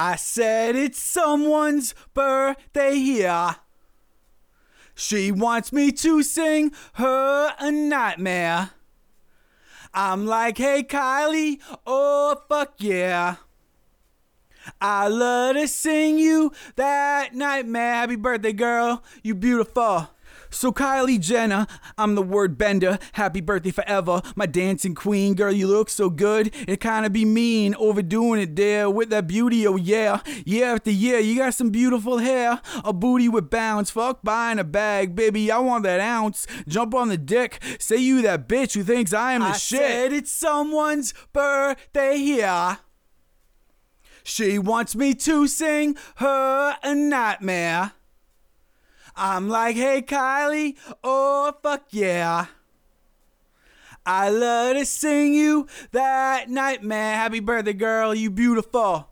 I said it's someone's birthday here. She wants me to sing her a nightmare. I'm like, hey Kylie, oh fuck yeah. I love to sing you that nightmare. Happy birthday, girl. You beautiful. So Kylie Jenner, I'm the word bender. Happy birthday forever, my dancing queen. Girl, you look so good. It kinda be mean, overdoing it there with that beauty. Oh yeah, year after year, you got some beautiful hair, a booty with bounce. Fuck buying a bag, baby. I want that ounce. Jump on the dick. Say you that bitch who thinks I am the I shit. said it's someone's birthday here. She wants me to sing her a nightmare. I'm like, hey Kylie, oh fuck yeah. I love to sing you that nightmare. Happy birthday, girl, you beautiful.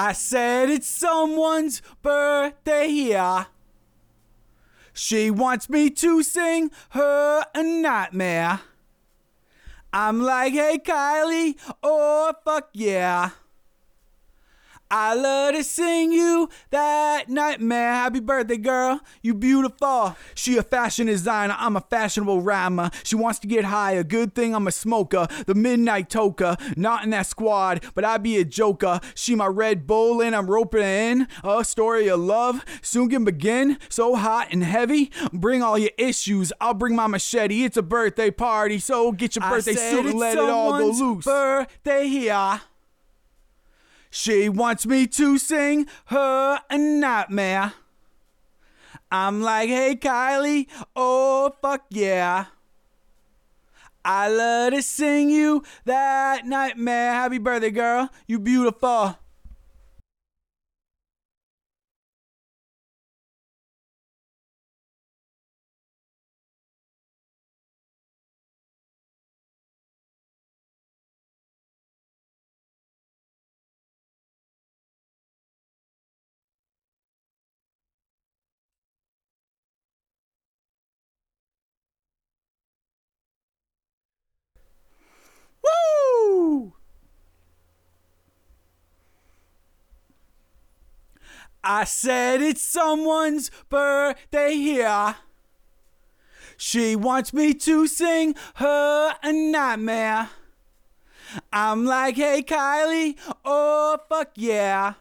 I said it's someone's birthday here. She wants me to sing her a nightmare. I'm like, hey Kylie, oh fuck yeah. I love to sing you that nightmare. Happy birthday, girl. You beautiful. She a fashion designer. I'm a fashionable rhymer. She wants to get high. A good thing I'm a smoker. The midnight toker. Not in that squad, but I be a joker. She my Red Bull and I'm roping her in. A story of love soon can begin. So hot and heavy. Bring all your issues. I'll bring my machete. It's a birthday party, so get your birthday suit and let it all go loose. Birthday here. She wants me to sing her a nightmare. I'm like, hey Kylie, oh fuck yeah. I love to sing you that nightmare. Happy birthday, girl. You beautiful. I said it's someone's birthday here. She wants me to sing her a nightmare. I'm like, hey Kylie, oh fuck yeah.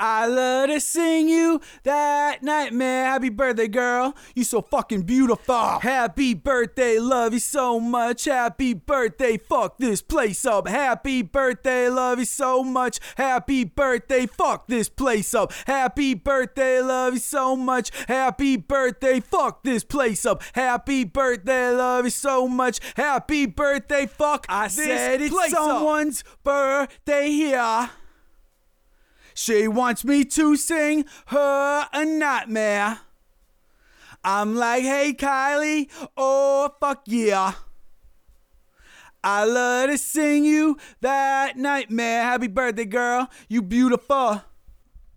I love to sing you that nightmare. Happy birthday, girl. You so fucking beautiful. Happy birthday, love you so much. Happy birthday, fuck this place up. Happy birthday, love you so much. Happy birthday, fuck this place up. Happy birthday, love you so much. Happy birthday, fuck this place up. Happy birthday, love you so much. Happy birthday, fuck I said it's place up. someone's birthday here. She wants me to sing her a nightmare. I'm like, hey Kylie, oh fuck yeah. I love to sing you that nightmare. Happy birthday, girl. You beautiful.